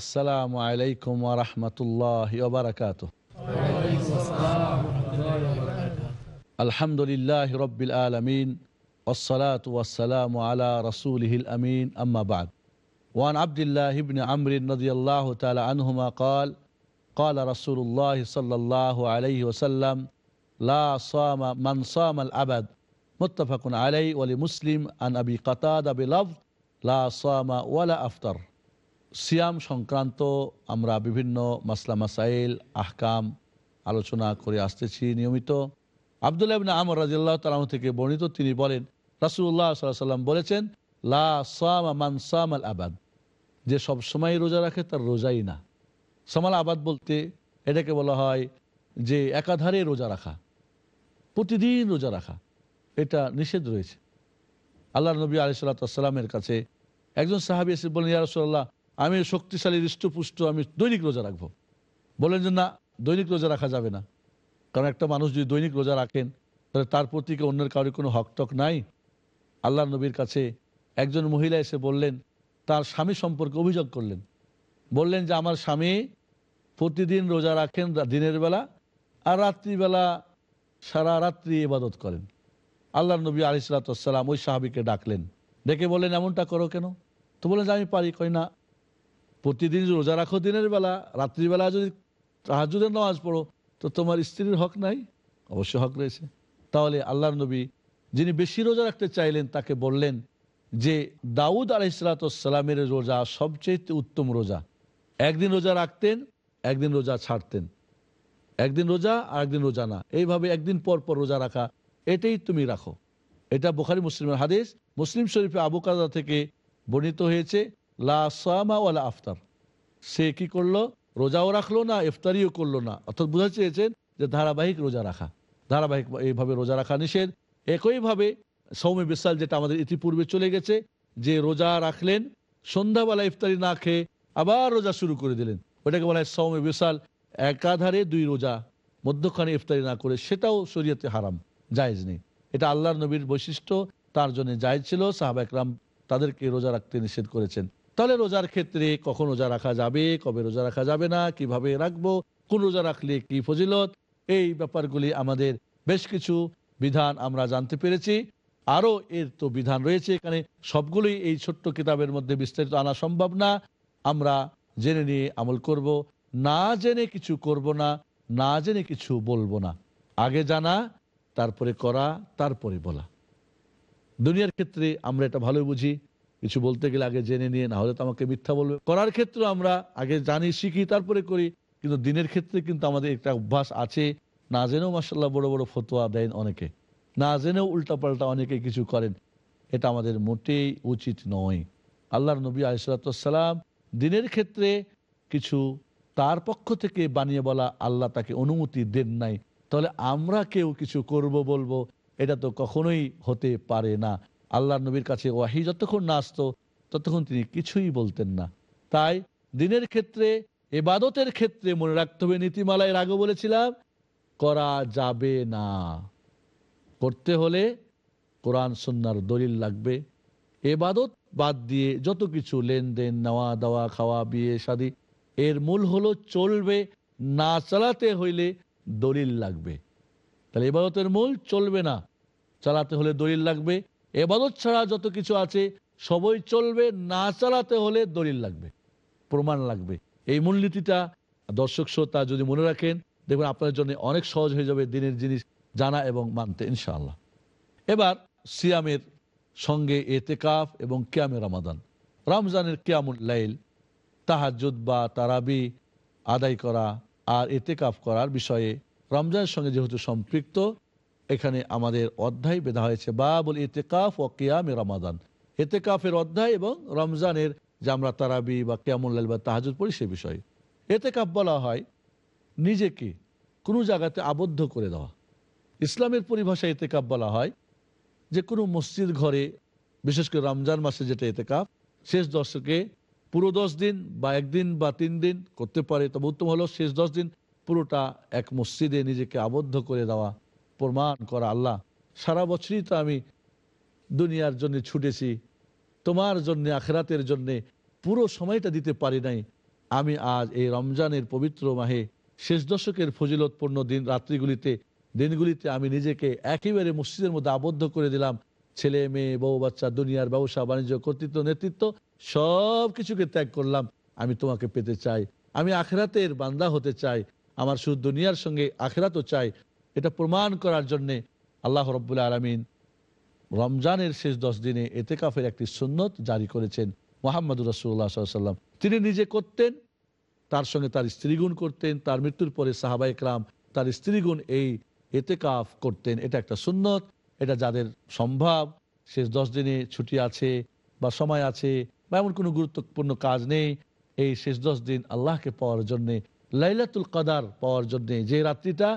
السلام عليكم ورحمة الله وبركاته. وعليكم السلام ورحمة الله وبركاته الحمد لله رب العالمين والصلاة والسلام على رسوله الأمين أما بعد. وعن عبد الله بن عمر رضي الله تعالى عنهما قال قال رسول الله صلى الله عليه وسلم لا صام من صام الأبد متفق عليه ولمسلم عن أبي قتادة بلفظ لا صام ولا أفطر. সিয়াম সংক্রান্ত আমরা বিভিন্ন মাসলা মাসাইল, আহকাম আলোচনা করে আসতেছি নিয়মিত। আবদুল্লাহ ইবনে আমর রাজিল্লাহ তালাম থেকে বর্ণিত তিনি বলেন রাসুল্লাহ সাল্লাম বলেছেন, লা সাম মান সাম আল আবাদ। যে সব সময় রোজা রাখে তার রোজাই না। সামাল আবাদ বলতে এটাকে বলা হয় যে একাধারে রোজা রাখা, প্রতিদিন রোজা রাখা, এটা নিষেধ রয়েছে। আল্লাহ নবী আলিসাল্লামের কাছে একজন সাহাবি এসে বলেন ইয়ারসোল্লাহ আমি শক্তিশালী, হৃষ্টপুষ্ট, আমি দৈনিক রোজা রাখব। বলেন যে না, দৈনিক রোজা রাখা যাবে না। কারণ একটা মানুষ যদি দৈনিক রোজা রাখেন, তাহলে তার প্রতি অন্যের কারোর কোনো হকটক নাই? আল্লাহ নবীর কাছে একজন মহিলা এসে বললেন, তার স্বামী সম্পর্কে অভিযোগ করলেন। বললেন যে, আমার স্বামী প্রতিদিন রোজা রাখেন দিনের বেলা আর রাত্রিবেলা সারা রাত্রি ইবাদত করেন। আল্লাহ নবী আলিসাল্লাম ওই সাহাবিকে ডাকলেন। ডেকে বললেন, এমনটা করো কেন? তো বললেন যে, আমি পারি। কই না প্রতিদিন রোজা রাখো দিনের বেলা রাত্রিবেলা যদি তাহাজুদের নামাজ পড়ো, তো তোমার স্ত্রীর হক নাই? অবশ্য হক রয়েছে। তাহলে আল্লাহর নবী যিনি বেশি রোজা রাখতে চাইলেন, তাকে বললেন যে, দাউদ আলহিসালামের রোজা সবচেয়ে উত্তম রোজা। একদিন রোজা রাখতেন, একদিন রোজা ছাড়তেন। একদিন রোজা আর একদিন রোজা না। এইভাবে একদিন পর পর রোজা রাখা, এটাই তুমি রাখো। এটা বোখারি, মুসলিমের হাদিস। মুসলিম শরীফে আবু কাদা থেকে বর্ণিত হয়েছে আফতার। সে কি করল? রোজাও রাখল না, ইফতারিও করল না। অর্থাৎ বোঝা চেয়েছেন যে ধারাবাহিক রোজা রাখা। ধারাবাহিক এইভাবে রোজা রাখা নিষেধ। একইভাবে সৌম্য বিশাল যেটা আমাদের ইতিপূর্বে চলে গেছে, যে রোজা রাখলেন, সন্ধ্যাবেলা ইফতারি না খেয়ে আবার রোজা শুরু করে দিলেন। ওটাকে বলা হয় সৌম্য বিশাল একাধারে দুই রোজা, মধ্যখানে ইফতারি না করে সেটাও শরীয়তে হারাম, জায়েজ নেই। এটা আল্লাহর নবীর বৈশিষ্ট্য, তার জন্য জায়েজ ছিল সাহাবা একরাম তাদেরকে রোজা রাখতে নিষেধ করেছেন। তাহলে রোজার ক্ষেত্রে কখন রোজা রাখা যাবে, কবে রোজা রাখা যাবে না, কীভাবে রাখব, কোন রোজা রাখলে কি ফজিলত, এই ব্যাপারগুলি আমাদের বেশ কিছু বিধান আমরা জানতে পেরেছি। আরও এর তো বিধান রয়েছে এখানে, সবগুলোই এই ছোট্ট কিতাবের মধ্যে বিস্তারিত আনা সম্ভব না। আমরা জেনে নিয়ে আমল করব, না জেনে কিছু করব না না জেনে কিছু বলব না। আগে জানা, তারপরে করা, তারপরে বলা। দুনিয়ার ক্ষেত্রে আমরা এটা ভালো বুঝি। কিছু বলতে গেলে আগে জেনে নিয়ে, না হলে তো আমাকে মিথ্যা বলবে। করার ক্ষেত্রে আমরা আগে জানি, শিখি, তারপরে করি। কিন্তু দিনের ক্ষেত্রে কিন্তু আমাদের একটা অভ্যাস আছে। না জেনেও মাসাল্লাহ বড় বড় ফতোয়া দেন অনেকে। না জেনেও উল্টাপাল্টা অনেকে কিছু করেন। এটা আমাদের মোটেই উচিত নয়। আল্লাহর নবী আলিসাল্লাম দিনের ক্ষেত্রে কিছু তার পক্ষ থেকে বানিয়ে বলা আল্লাহ তাকে অনুমতি দেন নাই। তাহলে আমরা কেউ কিছু করব বলব, এটা তো কখনোই হতে পারে না। আল্লাহ নবীর কাছে ওয়াহি যতক্ষণ না আসতো, ততক্ষণ তিনি কিছুই বলতেন না। তাই দিনের ক্ষেত্রে, এবাদতের ক্ষেত্রে মনে রাখতে হবে, নীতিমালায় আগে বলেছিলাম, করা যাবে না। করতে হলে কোরআন সন্ন্যার দলিল লাগবে। এবাদত বাদ দিয়ে যত কিছু, লেনদেন, নেওয়া দেওয়া, খাওয়া, বিয়ে, শাদি, এর মূল হলো চলবে, না চালাতে হইলে দলিল লাগবে। তাহলে এবাদতের মূল চলবে না, চালাতে হলে দলিল লাগবে এবাদত ছাড়া যত কিছু আছে, সবই চলবে, না চালাতে হলে দলিল লাগবে, প্রমাণ লাগবে। এই মূলনীতিটা দর্শক শ্রোতা যদি মনে রাখেন, দেখবেন আপনার জন্য অনেক সহজ হয়ে যাবে দিনের জিনিস জানা এবং মানতে, ইনশাআল্লাহ। এবার সিয়ামের সঙ্গে এতেকাফ এবং কিয়ামে রমাদান। রমজানের কিয়ামুল লাইল তাহাজুদ বা তারাবি আদায় করা আর এতেকাফ করার বিষয়ে রমজানের সঙ্গে যেহেতু সম্পৃক্ত এখানে আমাদের অধ্যায় বেঁধা হয়েছে, বাবুল ইতেকাফ ও কিয়াম রমাদান। এতেকাফের অধ্যায় এবং রমজানের যে আমরা তারাবি বা কিয়ামুল্লাল বা তাহাজুদ পড়ি সে বিষয়ে। এতেকাফ বলা হয়, নিজেকে কোনো জায়গাতে আবদ্ধ করে দেওয়া। ইসলামের পরিভাষায় এতেকাফ বলা হয় যে কোনো মসজিদ ঘরে, বিশেষ করে রমজান মাসে যেটা এতেকাফ শেষ দশকে পুরো দশ দিন বা একদিন বা তিন দিন করতে পারে, তবে উত্তম হলো শেষ দশ দিন পুরোটা এক মসজিদে নিজেকে আবদ্ধ করে দেওয়া। প্রমাণ করা আল্লাহ। সারা বছরই তো আমি দুনিয়ার জন্য ছুটেছি, তোমার জন্য, আখরাতের জন্যে পুরো সময়টা দিতে পারি নাই। আমি আজ এই রমজানের পবিত্র মাহে শেষ দশকের ফজিলতপূর্ণ দিন, রাত্রিগুলিতে, দিনগুলিতে আমি নিজেকে একেবারে মসজিদের মধ্যে আবদ্ধ করে দিলাম। ছেলে, মেয়ে, বউ, বাচ্চা, দুনিয়ার ব্যবসা, বাণিজ্য, কর্তৃত্ব, নেতৃত্ব সব কিছুকে ত্যাগ করলাম। আমি তোমাকে পেতে চাই। আমি আখরাতের বান্দা হতে চাই। আমার শুধু দুনিয়ার সঙ্গে আখরাতও চাই। এটা প্রমাণ করার জন্যে আল্লাহ রব্বুল্লা আলমিন রমজানের শেষ দশ দিনে এতেকাফের একটি সুন্নত জারি করেছেন মোহাম্মদ রসুল্লাহ সাল্লাম তিনি নিজে করতেন, তার সঙ্গে তার স্ত্রীগুণ করতেন, তার মৃত্যুর পরে সাহাবা ইকরাম তার স্ত্রীগুণ এই এতেকাফ করতেন। এটা একটা সুন্নত, এটা যাদের সম্ভব, শেষ দশ দিনে ছুটি আছে বা সময় আছে বা এমন কোনো গুরুত্বপূর্ণ কাজ নেই, এই শেষ দশ দিন আল্লাহকে পাওয়ার জন্যে, লাইলাতুল কাদার পাওয়ার জন্যে যে রাত্রিটা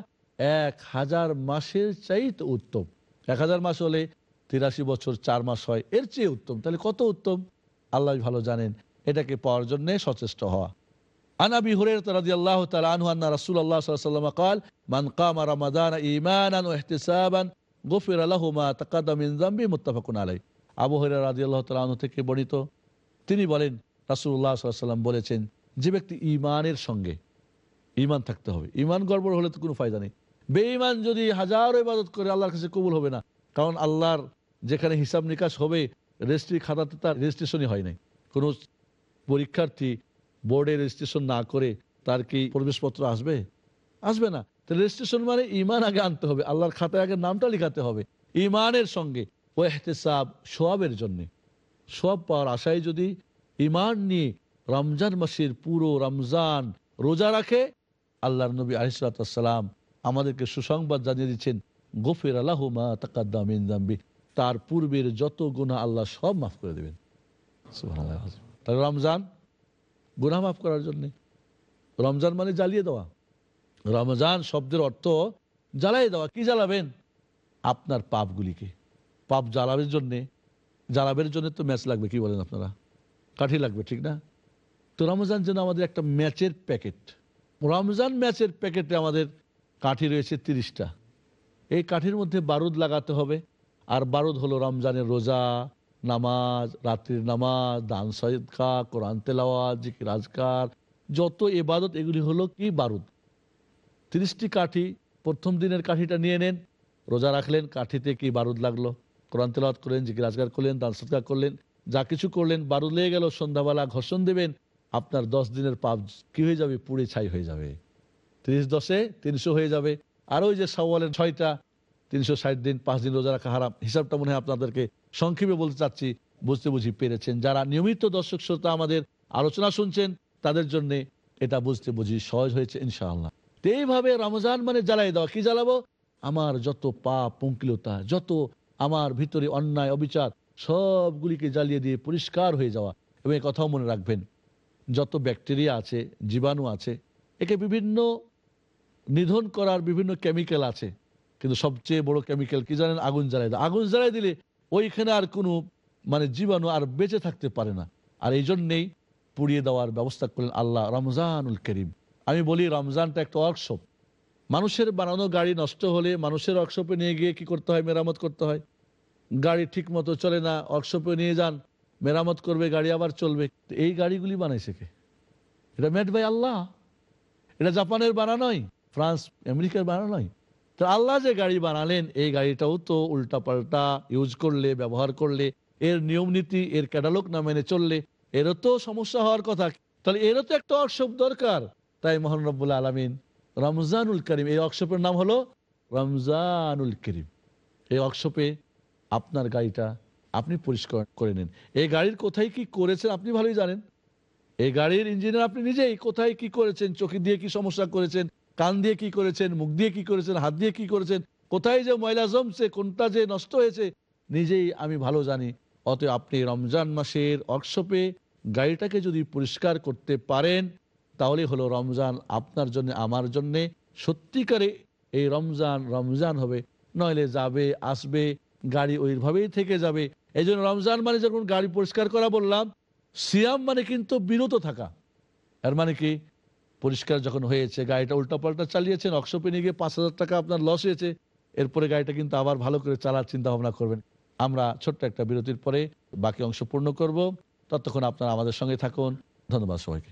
এক হাজার মাসের চাইতে উত্তম। এক হাজার মাস হলে তিরাশি বছর চার মাস হয়, এর চেয়ে উত্তম। তাহলে কত উত্তম? আল্লাহ ভালো জানেন, এটাকে পাওয়ার জন্য সচেষ্ট হওয়া। আনাবি হুরের রাজি আল্লাহ তালু আন্না রাসুল আল্লাহ সাল্লাম কাল, মান কামা রামাদান ইমান এহতেসাবান গফির আল্লাহমা তাকাদি মুতাফাকুন আলাই আবু হরের রাজি আল্লাহ তালু থেকে বর্ণিত, তিনি বলেন রাসুল্লাহ সাল্লাম বলেছেন, যে ব্যক্তি ইমানের সঙ্গে ইমান থাকতে হবে ইমান গড়বড় হলে তো কোনো ফায়দা নেই। বেঈমান যদি হাজারো ইবাদত করে, আল্লাহর কাছে কবুল হবে না। কারণ আল্লাহর যেখানে হিসাব নিকাশ হবে, রেজিস্ট্রি খাতাতে তার রেজিস্ট্রেশনই হয় নাই। কোনো পরীক্ষার্থী বোর্ডে রেজিস্ট্রেশন না করে তার কি প্রবেশপত্র আসবে? আসবে না। তো রেজিস্ট্রেশন মানে ইমান আগে আনতে হবে। আল্লাহর খাতায় আগে নামটা লিখাতে হবে। ইমানের সঙ্গে ও এহতেসাব সোয়াবের জন্যে। সোয়াব পাওয়ার আশায় যদি ইমান নিয়ে রমজান মাসের পুরো রমজান রোজা রাখে, আল্লাহর নবী আলিসাল্লাম আমাদেরকে সুসংবাদ জানিয়ে দিচ্ছেন, গফির আল্লাহমা তাকাদ্দামিনদাম্বি তার পূর্বের যত গুণা আল্লাহ সব মাফ করে দেবেন। তাহলে রমজান গুণা মাফ করার জন্যে। রমজান মানে জ্বালিয়ে দেওয়া। রমজান শব্দের অর্থ জ্বালাই দেওয়া। কি জ্বালাবেন? আপনার পাপগুলিকে। পাপ জ্বালাবের জন্যে। জ্বালাবের জন্য তো ম্যাচ লাগবে, কি বলেন আপনারা? কাঠি লাগবে, ঠিক না? তো রমজান যেন আমাদের একটা ম্যাচের প্যাকেট। রমজান ম্যাচের প্যাকেটে আমাদের কাঠি রয়েছে তিরিশটা। এই কাঠির মধ্যে বারুদ লাগাতে হবে। আর বারুদ হলো রমজানের রোজা, নামাজ, রাত্রির নামাজ, দান সৈদকা, কোরআন তেলাওয়াত, জিকির যত এবাদত, এগুলি হলো কি বারুদ। তিরিশটি কাঠি, প্রথম দিনের কাঠিটা নিয়ে নেন, রোজা রাখলেন, কাঠিতে কি বারুদ লাগল? কোরআন তেলাওয়াত করলেন, জিকির আজকার করলেন, দান সৎকার করলেন, যা কিছু করলেন, বারুদ লেগে গেল, সন্ধ্যাবেলা ঘর্ষণ দেবেন, আপনার দশ দিনের পাপ কি হয়ে যাবে? পুড়ে ছাই হয়ে যাবে। তিরিশ দশে তিনশো হয়ে যাবে। আর ওই যে সওয়ালের ছয়টা, তিনশো ষাট দিন, পাঁচ দিন রোজা রাখা হারাম, হিসাবটা মনে হয় আপনাদেরকে সংক্ষেপে বলতে চাচ্ছি, বুঝতে বুঝি পেরেছেন। যারা নিয়মিত দর্শক শ্রোতা আমাদের আলোচনা শুনছেন, তাদের জন্য এটা বুঝতে বুঝি সহজ হয়েছে, ইনশাআল্লাহ। তো এইভাবে রমজান মানে জ্বালাই দেওয়া। কি জ্বালাবো? আমার যত পাপ পঙ্কিলতা যত আমার ভিতরে অন্যায়, অবিচার, সবগুলিকে জ্বালিয়ে দিয়ে পরিষ্কার হয়ে যাওয়া। এবং এই কথাও মনে রাখবেন, যত ব্যাকটেরিয়া আছে, জীবাণু আছে, একে বিভিন্ন নিধন করার বিভিন্ন কেমিক্যাল আছে। কিন্তু সবচেয়ে বড় কেমিক্যাল কি জানেন? আগুন জ্বালাই দেয়। আগুন জ্বালাই দিলে ওইখানে আর কোনো মানে জীবাণু আর বেঁচে থাকতে পারে না। আর এই জন্যেই পুড়িয়ে দেওয়ার ব্যবস্থা করলেন আল্লাহ রমজানুল করিম। আমি বলি, রমজানটা একটা ওয়ার্কশপ মানুষের বানানো গাড়ি নষ্ট হলে মানুষের ওয়ার্কশপে নিয়ে গিয়ে কি করতে হয়? মেরামত করতে হয়। গাড়ি ঠিক মতো চলে না ওয়ার্কশপে নিয়ে যান, মেরামত করবে, গাড়ি আবার চলবে। এই গাড়িগুলি বানাইছে কে? এটা মেড বাই আল্লাহ। এটা জাপানের বানানোই ফ্রান্স, আমেরিকার বানানোই তো আল্লাহ যে গাড়ি বানালেন, এই গাড়িটাও তো উল্টা পাল্টা ইউজ করলে, ব্যবহার করলে, এর নিয়ম নীতি এর ক্যাটালগ না মেনে চললে, এরও তো সমস্যা হওয়ার কথা। তাহলে এরও তো একটা ওয়ার্কশপ দরকার। তাই মোহন আলমিন রমজানুল করিম, এই ওয়ার্কশপের নাম হলো রমজানুল করিম। এই ওয়ার্কশপে আপনার গাড়িটা আপনি পরিষ্কার করে নিন। এই গাড়ির কোথায় কি করেছেন আপনি ভালোই জানেন। এই গাড়ির ইঞ্জিনিয়ার আপনি নিজেই কোথায় কি করেছেন, চোখে দিয়ে কি সমস্যা করেছেন কান দিয়ে কি করেছেন, মুখ দিয়ে কি করেছেন, হাত দিয়ে কি করেছেন, কোথায় যে ময়লা জমছে, কোনটা যে নষ্ট হয়েছে, নিজেই আমি ভালো জানি। অতএব আপনি রমজান মাসের ওয়ার্কশপে গাড়িটাকে যদি পরিষ্কার করতে পারেন তাহলে হলো রমজান আপনার জন্য, আমার জন্যে। সত্যিকারে এই রমজান রমজান হবে, নইলে যাবে, আসবে, গাড়ি ওইভাবেই থেকে যাবে। এই জন্য রমজান মানে যখন গাড়ি পরিষ্কার করা বললাম, সিয়াম মানে কিন্তু বিরত থাকা। এর মানে কি? পরিষ্কার যখন হয়েছে, গাড়িটা উল্টাপাল্টা চালিয়েছেন অক্সপে নিয়ে গিয়ে পাঁচ হাজার টাকা আপনার লস হয়েছে। এরপরে গাড়িটা কিন্তু আবার ভালো করে চালার চিন্তা ভাবনা করবেন। আমরা ছোট্ট একটা বিরতির পরে বাকি অংশ পূর্ণ করব। ততক্ষণ আপনারা আমাদের সঙ্গে থাকুন। ধন্যবাদ সবাইকে।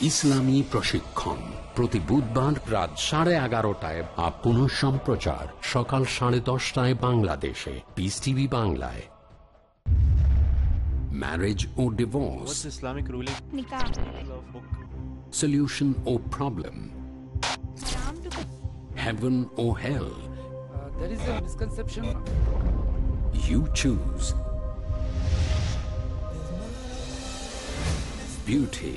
ইসলামী প্রশিক্ষণ প্রতি বুধবার রাত সাড়ে এগারোটায় বা পুনঃ সম্প্রচার সকাল সাড়ে দশটায় বাংলাদেশে পিস টিভি বাংলায় marriage O divorce Islamic ruling? solution or problem heaven or hell there is a misconception you choose beauty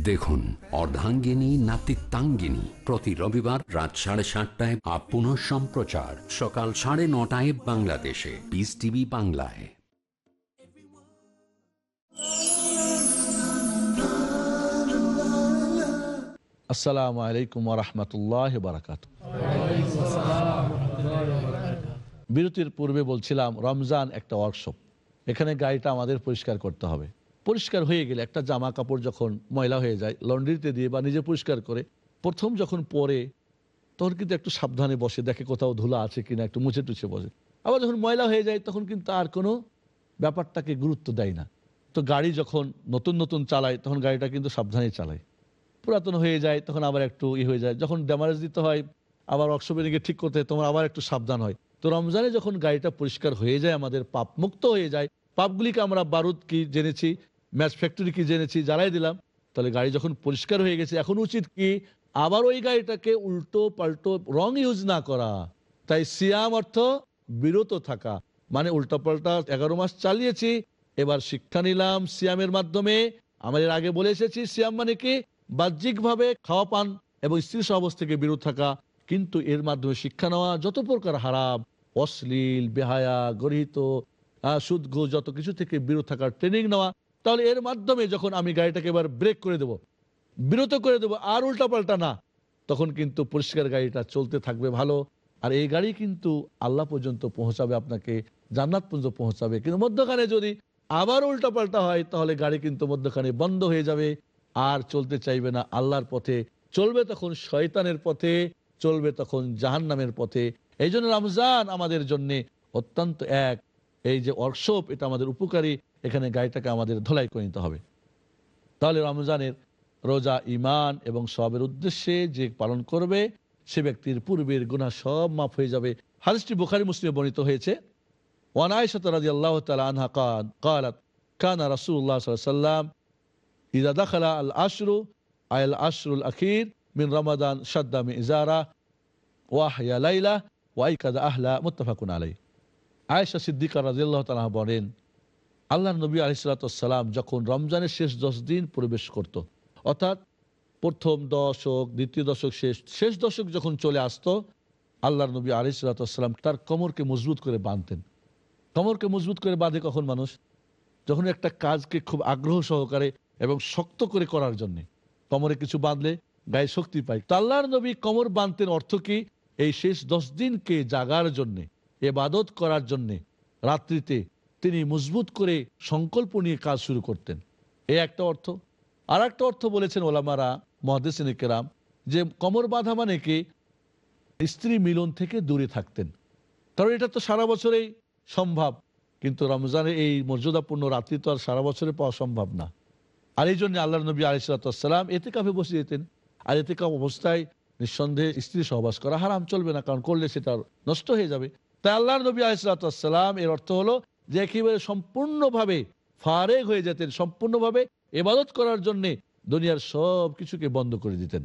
দেখুন, অর্ধাঙ্গিনী, নাতিত্বাঙ্গিনী। প্রতি রবিবার রাত সাড়ে সাতটায় আপ পুনঃ সম্প্রচার। সকাল সাড়ে নটায় বাংলাদেশে। পিস টিভি বাংলায়। আসসালামু আলাইকুম রহমতুল্লাহ বারাকাত বিরতির পূর্বে বলছিলাম, রমজান একটা ওয়ার্কশপ এখানে গাড়িটা আমাদের পরিষ্কার করতে হবে। পরিষ্কার হয়ে গেলে একটা জামা কাপড় যখন ময়লা হয়ে যায়, লন্ড্রিতে দিয়ে বা নিজে পরিষ্কার করে, প্রথম যখন পরে, তখন কিন্তু একটু সাবধানে বসে, দেখে কোথাও ধুলা আছে কিনা, একটু মুছে টুছে বসে। আবার যখন ময়লা হয়ে যায়, তখন কিন্তু আর কোনো ব্যাপারটাকে গুরুত্ব দেয় না। তো গাড়ি যখন নতুন নতুন চালায়, তখন গাড়িটা কিন্তু সাবধানে চালায়। পুরাতন হয়ে যায়, তখন আবার একটু ই হয়ে যায়। যখন ড্যামারেজ দিতে হয়, আবার অক্সিজেনকে ঠিক করতে হয় তোমার আবার একটু সাবধান হয়। তো রমজানে যখন গাড়িটা পরিষ্কার হয়ে যায়, আমাদের পাপ মুক্ত হয়ে যায়, পাপগুলিকে আমরা বারুদ কি জেনেছি? ম্যাচ ফ্যাক্টরি কি জেনেছি জ্বালাই দিলাম। তাহলে গাড়ি যখন পরিষ্কার হয়ে গেছে এখন উচিত কি আবার ওই গাড়িটাকে উল্টো পাল্টো রং ইউজ না করা? তাই সিয়াম অর্থ বিরত থাকা। মানে উল্টো পাল্টা এগারো মাস চালিয়েছি এবার শিক্ষা নিলাম সিয়ামের মাধ্যমে। আমাদের আগে বলে এসেছি সিয়াম মানে কি? বাহ্যিকভাবে খাওয়া পান এবং স্ত্রী সহবাস থেকে বিরত থাকা। কিন্তু এর মাধ্যমে শিক্ষা নেওয়া যত প্রকার হারাম। অশ্লীল বেহায়া গরহিত আহ, যত কিছু থেকে বিরত থাকার ট্রেনিং নেওয়া। তাহলে এর মাধ্যমে যখন আমি গাড়িটাকে এবার ব্রেক করে দেব, বিরত করে দেবো, আর উল্টাপাল্টা না, তখন কিন্তু পরিষ্কার গাড়িটা চলতে থাকবে ভালো। আর এই গাড়ি কিন্তু আল্লাহ পর্যন্ত পৌঁছাবে, আপনাকে জান্নাত পর্যন্ত পৌঁছাবে। কিন্তু মধ্যখানে যদি আবার উল্টাপাল্টা হয়, তাহলে গাড়ি কিন্তু মধ্যখানে বন্ধ হয়ে যাবে, আর চলতে চাইবে না আল্লাহর পথে। চলবে তখন শয়তানের পথে, চলবে তখন জাহান নামের পথে। এই জন্য রমজান আমাদের জন্যে অত্যন্ত এক, এই যে ওয়ার্কশপ এটা আমাদের উপকারী। এখানে গাড়িটাকে আমাদের ধলাই করে নিতে হবে। তাহলে রমজানের রোজা ইমান এবং সবের উদ্দেশ্যে যে পালন করবে, সে ব্যক্তির পূর্বের গুণা সব মাফ হয়ে যাবে। হাদিসটি বুখারি, মুসলিমে বর্ণিত হয়েছে। আল্লাহ কান আল আয়াল আশরুল মিন রমাদান ইজারা লাইলা আলাই বলেন আল্লাহ নবী আলিসাল্লাম যখন রমজানের শেষ দশ দিন প্রবেশ করত। অর্থাৎ প্রথম দশক, দ্বিতীয় দশক, শেষ শেষ দশক যখন চলে আসতো আল্লাহ নবী আলিসাল্লাম তার কোমরকে মজবুত করে বাঁধতেন। কোমরকে মজবুত করে বাঁধে কখন মানুষ? যখন একটা কাজকে খুব আগ্রহ সহকারে এবং শক্ত করে করার জন্য। কোমরে কিছু বাঁধলে গায়ে শক্তি পায়। তো আল্লাহর নবী কোমর বাঁধতেন অর্থ কি? এই শেষ দশ দিনকে জাগার জন্যে, এবাদত করার জন্যে, রাত্রিতে তিনি মজবুত করে সংকল্প নিয়ে কাজ শুরু করতেন। এই একটা অর্থ। আর একটা অর্থ বলেছেন ওলামারা, মহাদেসিন কেরাম, যে কমর বাঁধা মানে কি? স্ত্রী মিলন থেকে দূরে থাকতেন। কারণ এটা তো সারা বছরেই সম্ভব। কিন্তু রমজানের এই মর্যাদাপূর্ণ রাত্রি তো আর সারা বছরে পাওয়া সম্ভব না। আর এই জন্য আল্লাহ নবী আলিসাল্লাম এতে কাপে বসে যেতেন। আর এতে কাপ অবস্থায় নিঃসন্দেহে স্ত্রী সহবাস করা হারাম, চলবে না, কারণ করলে সেটা নষ্ট হয়ে যাবে। তাই আল্লাহ নবী আলিসাল্লাম এর অর্থ হলো যে একেবারে সম্পূর্ণভাবে ফারেক হয়ে যেতেন, সম্পূর্ণভাবে এবাদত করার জন্য দুনিয়ার সব কিছুকে বন্ধ করে দিতেন।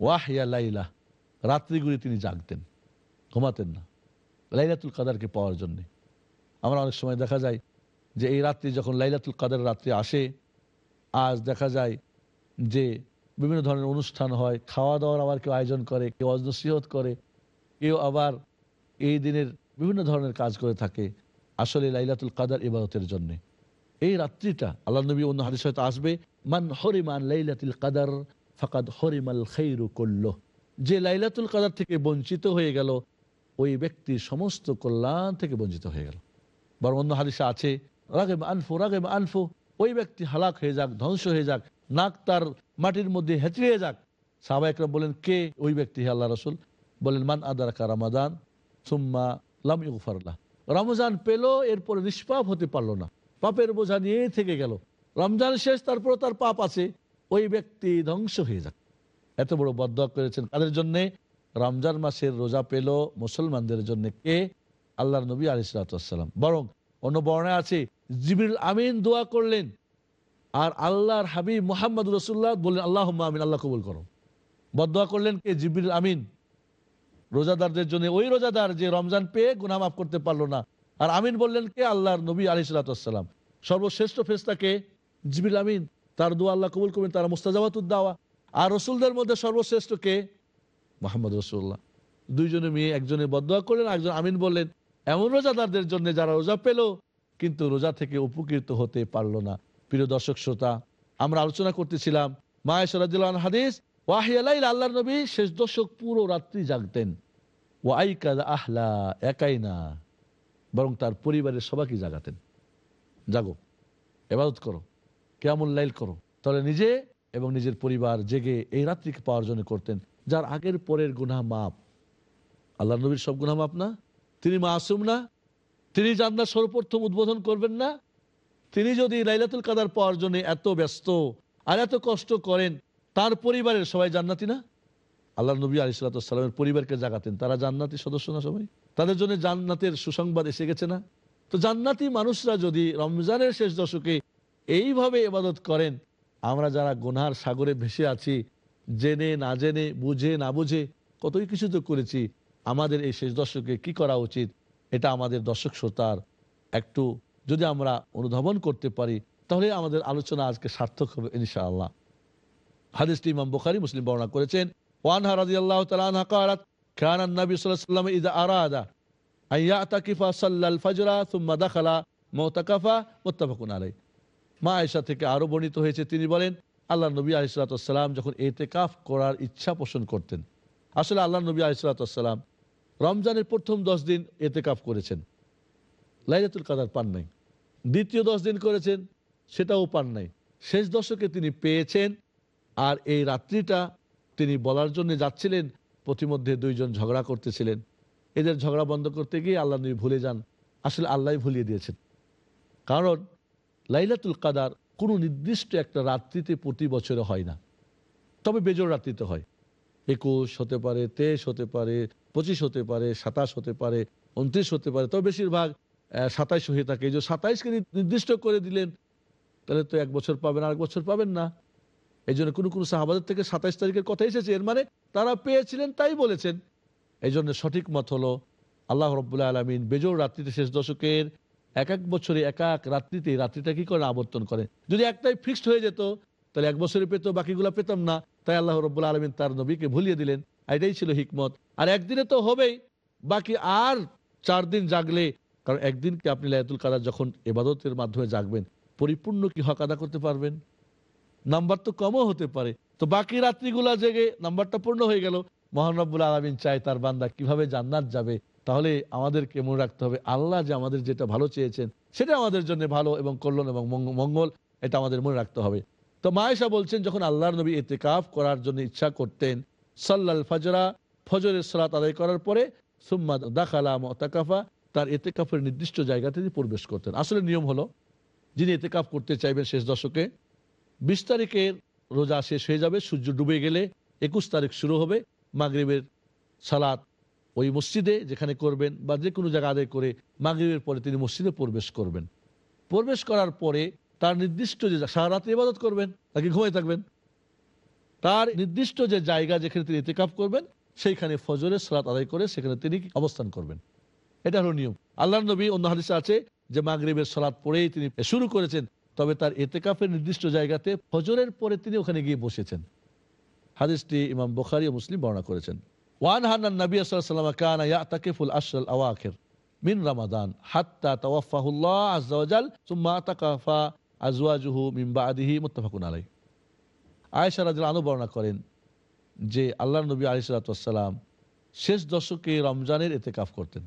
ওয়াহিয়া লাইলা, রাত্রিগুলি তিনি জাগতেন, ঘুমাতেন না, লাইলাতুল কাদারকে পাওয়ার জন্য। আমরা অনেক সময় দেখা যায় যে এই রাত্রি যখন লাইলাতুল কাদার রাত্রি আসে, আজ দেখা যায় যে বিভিন্ন ধরনের অনুষ্ঠান হয় খাওয়া দাওয়ার আবার কেউ আয়োজন করে, কেউ অজনসিহত করে, কেউ আবার এই দিনের বিভিন্ন ধরনের কাজ করে থাকে। আসলে লাইলাতুল কাদার ইবাদতের জন্য। এই রাত্রিটা আল্লাহ নবী অন্য হাদিস হয়তো আসবে, মান হরিমান লাইলাতুল কাদার ফাকাদ হরিমাল খৈরু করল যে লাইলাতুল কাদার থেকে বঞ্চিত হয়ে গেল, ওই ব্যক্তির সমস্ত কল্যাণ থেকে বঞ্চিত হয়ে গেল। বরং অন্য হাদিসে আছে, রাগেম আনফু রাগেম আনফু। ওই ব্যক্তি হালাক হয়ে যাক, ধ্বংস হয়ে যাক, নাক তার মাটির মধ্যে হেঁচড়িয়ে যাক। সাহবা একরা বলেন, কে ওই ব্যক্তি হে আল্লাহ রসুল? বলেন, মান আদার কা রামাদান, সুম্মা লাম ইউফারলাহ রমজান পেল, এরপরে নিষ্পাপ হতে পারল না। পাপের বোঝা নিয়ে থেকে গেল। রমজান শেষ তারপর তার পাপ আছে। ওই ব্যক্তি ধ্বংস হয়ে যাক। এত বড় বদ্ধ করেছেন কাদের জন্যে? রমজান মাসের রোজা পেল মুসলমানদের জন্য কে? আল্লাহর নবী আলিসাল্লাম বরং অন্য বর্ণায় আছে জিবির আমিন দোয়া করলেন। আর আল্লাহর হাবিব মোহাম্মদ রসুল্লাহ বললেন আল্লাহ আমিন, আল্লাহ কবুল করো। বদোয়া করলেন কে? জিবির আমিন। রোজাদারদের জন্য ওই রোজাদার যে রমজান পেয়ে গুনা মাফ করতে পারল না। আর আমিন বললেন কে? আল্লাহর নবী আলি সালাতাম সর্বশ্রেষ্ঠ ফেস্তাকে জিবিল আমিন। তার দোয়া আল্লাহ কবুল করবেন, তারা মুস্তাজাবাতুদ্দাওয়া আর রসুলদের মধ্যে সর্বশ্রেষ্ঠ কে? মোহাম্মদ রসুল্লাহ দুইজনে মেয়ে একজনে বদোয়া করলেন একজন আমিন বললেন, এমন রোজাদারদের জন্য যারা রোজা পেল, কিন্তু রোজা থেকে উপকৃত হতে পারল না। প্রিয় দর্শক, শ্রোতা, আমরা আলোচনা করতেছিলাম মায়েশ্বরাদিল্লাহ হাদিস ওয়াহিয়ালাই আল্লাহ নবী শেষ দশক পুরো রাত্রি জাগতেন। ও আইকাদ আহলা, একাই না। বরং তার পরিবারের সবাইকে জাগাতেন। জাগো, এবাদত করো লাইল করো। তাহলে নিজে এবং নিজের পরিবার জেগে এই রাত্রিকে পাওয়ার জন্য করতেন, যার আগের পরের গুনা মাপ আল্লাহ নবীর সব গুনা মাপ না? তিনি মাসুম না? তিনি জান্নার সর্বপ্রথম উদ্বোধন করবেন না? তিনি যদি লাইলাতুল কাদার পাওয়ার জন্য এত ব্যস্ত আর এত কষ্ট করেন, তার পরিবারের সবাই জান্নাতি না? আল্লাহ নবী আলিসাল্লামের পরিবারকে জাগাতেন তারা জান্নাতি সদস্য না সবাই? তাদের জন্য জান্নাতের সুসংবাদ এসে গেছে না? তো জান্নাতি মানুষরা যদি রমজানের শেষ দশকে এইভাবে এবাদত করেন, আমরা যারা গোনার সাগরে ভেসে আছি, জেনে, না জেনে, বুঝে, না বুঝে, কতই কিছু তো করেছি, আমাদের এই শেষ দশকে কি করা উচিত? এটা আমাদের দর্শক শ্রোতার একটু যদি আমরা অনুধাবন করতে পারি, তাহলে আমাদের আলোচনা আজকে সার্থক হবে ইনশাআল্লাহ। হাদিসটি ইমাম বুখারি, মুসলিম বর্ণনা করেছেন ওয়ানহা রাদিয়াল্লাহু তাআলা আনহা قالت كان النبي صلى الله عليه وسلم اذا اراد ان يعتكف صلى الفجر ثم دخل معتكفا متفق عليه মা আয়েশা থেকে আরো বর্ণিত হয়েছে তিনি বলেন আল্লাহ নবী আলিসাল্লাম যখন এতেকাফ করার ইচ্ছা পোষণ করতেন আসলে আল্লাহ নবী আলিসাল্লাম রমজানের প্রথম দশ দিন এতেকাফ করেছেন লাইলাতুল কাদার পান নাই দ্বিতীয় দশ দিন করেছেন সেটাও পান নাই শেষ দশকে তিনি পেয়েছেন আর এই রাত্রিটা তিনি বলার জন্য যাচ্ছিলেন প্রতিমধ্যে দুইজন ঝগড়া করতেছিলেন। এদের ঝগড়া বন্ধ করতে গিয়ে আল্লাহ নবী ভুলে যান। আসলে আল্লাহ ভুলিয়ে দিয়েছেন। কারণ লাইলাতুল কাদার কোনো নির্দিষ্ট একটা রাত্রিতে প্রতি বছরে হয় না। তবে বেজোর রাত্রিতে হয়। একুশ হতে পারে, তেইশ হতে পারে, পঁচিশ হতে পারে, সাতাশ হতে পারে, উনত্রিশ হতে পারে, তবে বেশিরভাগ সাতাইশ হয়ে থাকে। এই যে সাতাইশকে নির্দিষ্ট করে দিলেন, তাহলে তো এক বছর পাবেন, আরেক বছর পাবেন না। এই জন্য কোনো কোনো সাহাবাদের থেকে সাতাইশ তারিখের কথা এসেছে। এর মানে তারা পেয়েছিলেন, তাই বলেছেন। এই জন্য সঠিক মত হলো, আল্লাহ রব্বুল্লাহ আলমিন বেজোর রাত্রিতে শেষ দশকের এক এক বছরে এক এক রাত্রিতে, রাত্রিটা কি করে আবর্তন করে যদি একটাই ফিক্সড হয়ে যেত, তাহলে এক বছরে পেতো, বাকিগুলো পেতাম না। তাই আল্লাহ রব্বুল্লাহ আলমিন তার নবীকে ভুলিয়ে দিলেন। এটাই ছিল হিকমত আর একদিনে তো হবেই। বাকি আর চার দিন জাগলে, কারণ একদিনকে আপনি লায়াতুল কাদার যখন এবাদতের মাধ্যমে জাগবেন, পরিপূর্ণ কি হক আদা করতে পারবেন? নাম্বার তো কমও হতে পারে। তো বাকি রাত্রিগুলা জেগে নাম্বারটা পূর্ণ হয়ে গেল। মহানব্বুল আলমিন চায় তার বান্দা কীভাবে জান্নাত যাবে। তাহলে আমাদেরকে মনে রাখতে হবে, আল্লাহ যে আমাদের যেটা ভালো চেয়েছেন, সেটা আমাদের জন্য ভালো এবং কল্যাণ এবং মঙ্গল, এটা আমাদের মনে রাখতে হবে। তো মায়েশা বলছেন, যখন আল্লাহর নবী এতেকাফ করার জন্য ইচ্ছা করতেন, সাল্লাল ফজরা, ফজরের সালাত আদায় করার পরে, সুম্মা দাখালা মতাকাফা, তার এতেকাফের নির্দিষ্ট জায়গাতে তিনি প্রবেশ করতেন। আসলে নিয়ম হলো, যিনি এতেকাফ করতে চাইবেন শেষ দশকে বিশ তারিখের রোজা শেষ হয়ে যাবে, সূর্য ডুবে গেলে একুশ তারিখ শুরু হবে মাগরিবের সালাত। ওই মসজিদে যেখানে করবেন বা যে কোনো জায়গা আদায় করে মাগরিবের পরে তিনি মসজিদে প্রবেশ করবেন। প্রবেশ করার পরে তার নির্দিষ্ট যে সারা রাত্রি ইবাদত করবেন, নাকি ঘুমাই থাকবেন? তার নির্দিষ্ট যে জায়গা যেখানে তিনি ইতিকাফ করবেন, সেইখানে ফজরের সালাত আদায় করে সেখানে তিনি অবস্থান করবেন। এটা হলো নিয়ম। আল্লাহ নবী অন্য হাদিসে আছে যে মাগরিবের সালাত পড়েই তিনি শুরু করেছেন তবে তার এতেকাফের নির্দিষ্ট জায়গাতে ফজরের পরে তিনি ওখানে গিয়ে বসেছেন। হাদিসটি ইমাম বুখারী ও মুসলিম বর্ণনা করেছেন। ওয়ান হান্নান নবী কানা মিন রমাদান হাত্তা সুম্মা তাকাফা আজওয়াজুহু আলাইহি। আয়েশা রাদিয়াল্লাহু আনহা বর্ণনা করেন যে আল্লাহর নবী আলাইহিস শেষ দশকে রমজানের এতেকাফ করতেন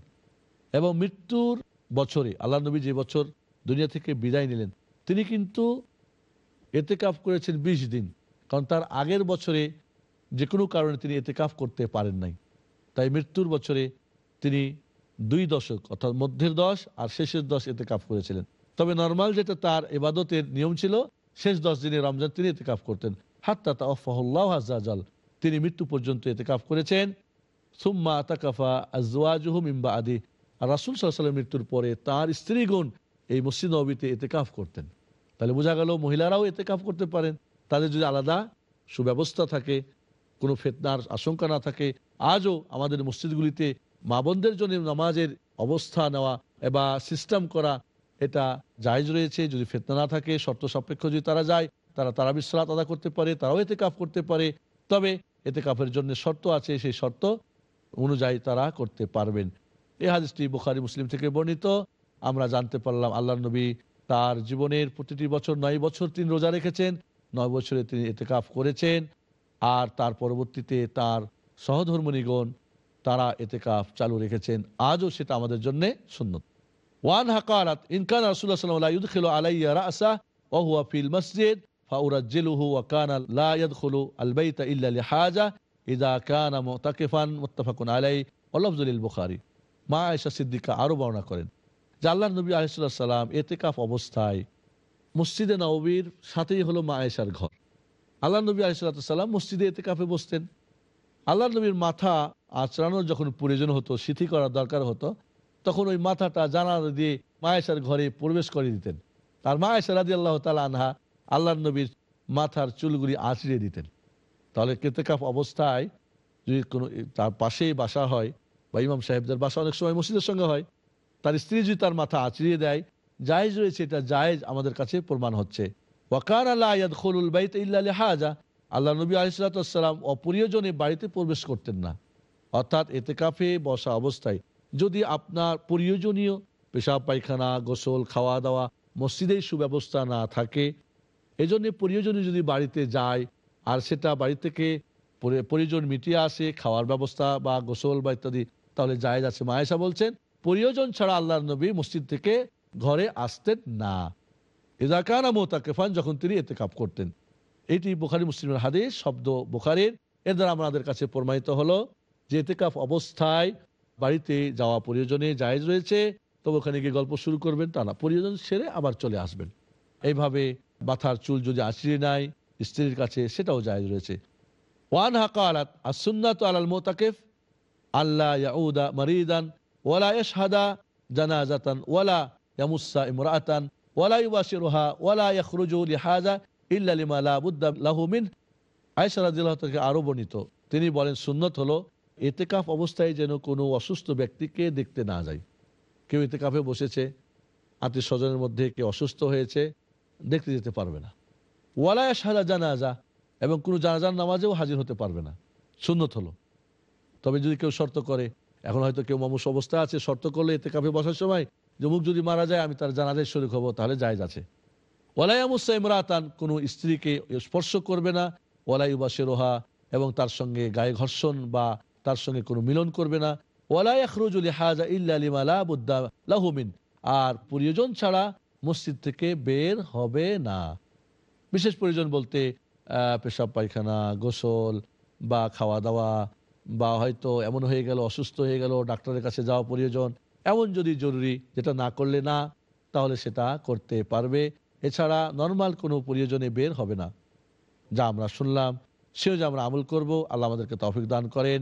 এবং মৃত্যুর বছরে আল্লাহ নবী যে বছর দুনিয়া থেকে বিদায় নিলেন তিনি কিন্তু এতেকাফ করেছেন ২০ দিন। কারণ তার আগের বছরে যে কোনো কারণে তিনি এতেকাফ করতে পারেন নাই। তাই মৃত্যুর বছরে তিনি দুই দশক, অর্থাৎ মধ্যের দশ আর শেষের দশ এতেকাফ করেছিলেন। তবে নর্মাল যেটা তার এবাদতের নিয়ম ছিল, শেষ দশ দিনে রমজান তিনি এতেকাফ করতেন। হাত্তা তাফাহুল্লাহ আজাল তিনি মৃত্যু পর্যন্ত এতেকাফ করেছেন। সুম্মা তাকাফা আজওয়াজুহু মিম্বা আদি আর রাসুল সাল্লামের মৃত্যুর পরে তার স্ত্রীগণ এই মসজিদ নবীতে এতেকাফ করতেন। তাহলে বোঝা গেল মহিলারাও এতেকাফ করতে পারেন। তাদের যদি আলাদা সুব্যবস্থা থাকে, কোনো ফেতনার আশঙ্কা না থাকে, আজও আমাদের মসজিদগুলিতে মা বোনদের জন্য নামাজের অবস্থা নেওয়া বা সিস্টেম করা, এটা জায়জ রয়েছে। যদি ফেতনা না থাকে, শর্ত সাপেক্ষ যদি তারা যায়, তারা তারা বিশ্বরাত আদা করতে পারে, তারাও এতে কাপ করতে পারে। তবে এতে কাপের জন্য শর্ত আছে, সেই শর্ত অনুযায়ী তারা করতে পারবেন। এই হাদিসটি বুখারি, মুসলিম থেকে বর্ণিত। আমরা জানতে পারলাম আল্লাহ নবী তার জীবনের প্রতিটি বছর নয় বছর তিনি রোজা রেখেছেন, নয় বছরে তিনি এতেকাফ করেছেন, আর তার পরবর্তীতে তার সহধর্মণীগণ তারা এতেকাফ চালু রেখেছেন। আজও সেটা আমাদের জন্য সুন্নত। ওয়ান হাকারাত ইনকান রাসূলুল্লাহ সাল্লাল্লাহু আলাইহি ইউদখিলু আলাইয়া রাসা, ওয়া হুয়া ফিল মসজিদ, ফাউরাজ্জিলুহু ওয়া কানা লা ইয়াদখুলু আল বাইতা ইল্লা লিহাজা, ইযা কানা মুতাকিফান, মুত্তাফাকুন আলাইহি, ওয়া লাফজুল বুখারী। মা আয়েশা সিদ্দিকা আরও বর্ণনা করেন। যে নবী আলাইহিস সালাম এতেকাফ অবস্থায় মসজিদে নববীর সাথেই হলো মা আয়েশার ঘর। আল্লাহ নবী আলিসাল্লাম মসজিদে এতে কাপে বসতেন। আল্লাহ নবীর মাথা আচড়ানোর যখন প্রয়োজন হতো, সিথি করার দরকার হতো, তখন ওই মাথাটা জানালা দিয়ে মায়েশার ঘরে প্রবেশ করে দিতেন। আর মায়েশা রাজি আল্লাহ তালা আনহা আল্লাহ নবীর মাথার চুলগুলি আঁচড়িয়ে দিতেন। তাহলে কেতেকাফ অবস্থায় যদি কোনো, তার পাশেই বাসা হয় বা ইমাম সাহেবদের বাসা অনেক সময় মসজিদের সঙ্গে হয় তার স্ত্রী যদি তার মাথা আঁচড়িয়ে দেয়, জায়েজ রয়েছে, এটা জায়েজ আমাদের কাছে প্রমাণ হচ্ছে। ওয়াকার আল্লাহ আয়াদ খলুল বাইত ইল্লা হাজা আল্লাহ নবী আলিসাল্লাম অপ্রিয়জনে বাড়িতে প্রবেশ করতেন না। অর্থাৎ এতে কাফে বসা অবস্থায় যদি আপনার প্রয়োজনীয় পেশাব পায়খানা, গোসল খাওয়া দাওয়া মসজিদেই সুব্যবস্থা না থাকে, এজন্য প্রয়োজনীয় যদি বাড়িতে যায় আর সেটা বাড়ি থেকে পরি- প্রয়োজন মিটিয়ে আসে, খাওয়ার ব্যবস্থা বা গোসল বা ইত্যাদি, তাহলে জায়েজ আছে। মায়েশা বলছেন প্রয়োজন ছাড়া আল্লাহর নবী মসজিদ থেকে ঘরে আসতেন না। ইজাকানা মোতাকেফান যখন তিনি এতেকাপ করতেন। এটি বোখারি মুসলিমের হাদিস, শব্দ বোখারির। এর দ্বারা আমাদের কাছে প্রমাণিত হলো যে এতেকাফ অবস্থায় বাড়িতে যাওয়া প্রয়োজনে জায়েজ রয়েছে, তবে ওখানে গিয়ে গল্প শুরু করবেন, তা না। প্রয়োজন সেরে আবার চলে আসবেন। এইভাবে মাথার চুল যদি আঁচড়িয়ে নেয়, স্ত্রীর কাছে সেটাও জায়েজ রয়েছে। ওয়ান হাকা আলাত আর সুন্নাত আলাল মোতাকেফ আল্লাহ ইয়াউদা মারিদান ওয়ালা ইয়াশহাদা জানাজাতান, ওয়ালা ইয়ামুসা ইমরাতান, ওয়ালা ইউবাশিরুহা ওয়ালা ইয়াখরুজু লিহাজা ইল্লা লিমা লা বুদ্দা লাহু মিন। আয়েশা রাদিয়াল্লাহু থেকে আরও বর্ণিত, তিনি বলেন, সুন্নত হলো এতেকাফ অবস্থায় যেন কোনো অসুস্থ ব্যক্তিকে দেখতে না যায়। কেউ এতেকাফে বসেছে আত্মীয় স্বজনের মধ্যে কেউ অসুস্থ হয়েছে, দেখতে যেতে পারবে না। ওয়ালায়া সাদা জানাজা, এবং কোনো জানাজার নামাজেও হাজির হতে পারবে না। সুন্নত হলো। তবে যদি কেউ শর্ত করে এখন হয়তো কেউ মামুস অবস্থা আছে, শর্ত করলে এতে কাপে বসার সময় যে মুখ যদি মারা যায়, আমি তার জানাজায় শরীর হব, তাহলে জায়জ আছে। ওয়ালাইয়ামুসা ইমরাতান, কোনো স্ত্রীকে স্পর্শ করবে না, ওয়ালাই বা সেরোহা এবং তার সঙ্গে গায়ে ঘর্ষণ বা তার সঙ্গে কোনো মিলন করবে না। ওয়ালাই আখরুজুল হাজা ইল্লা লিমা লা বুদ্দা লাহুমিন আর প্রিয়জন ছাড়া মসজিদ থেকে বের হবে না। বিশেষ প্রয়োজন বলতে পেশাব পায়খানা, গোসল বা খাওয়া দাওয়া বা হয়তো এমন হয়ে গেল, অসুস্থ হয়ে গেল, ডাক্তারের কাছে যাওয়া প্রয়োজন, এমন যদি জরুরি যেটা না করলে না, তাহলে সেটা করতে পারবে। এছাড়া নর্মাল কোনো প্রয়োজনে বের হবে না। যা আমরা শুনলাম, সেও যে আমরা আমল করব, আল্লাহ আমাদেরকে তৌফিক দান করেন।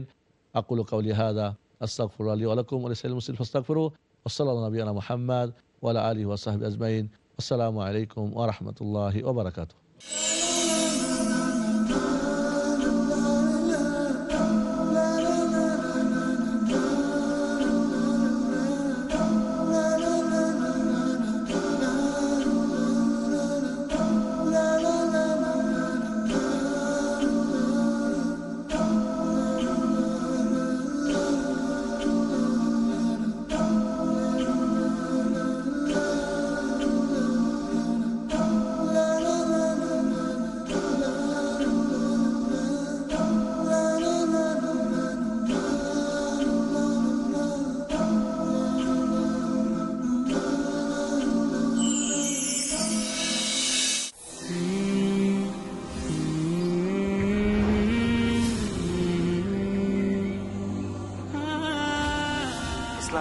আকুল কাউলি হাদা আস্তাকফর আলী আলাকুম আলী সাইল মুসিল ফস্তাকফরু আসসালাম নবীনা মোহাম্মদ ওয়ালা আলী ওয়াসাহাবি আজমাইন। আসসালামু আলাইকুম ওরহমতুল্লাহি ওবরাকাতু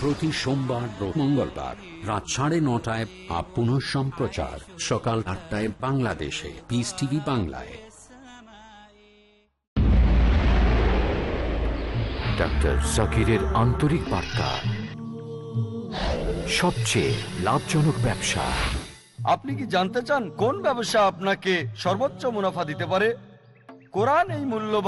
প্রতি সোমবার মঙ্গলবার রাত সাড়ে নটায় আপ পুনঃ সম্প্রচার। সকাল আটটায় বাংলাদেশে। পিস টিভি বাংলায়। ডাক্তার জাকিরের আন্তরিক বার্তা। সবচেয়ে লাভজনক ব্যবসা। আপনি কি জানতে চান কোন ব্যবসা আপনাকে সর্বোচ্চ মুনাফা দিতে পারে? কোরআন এই মূল্য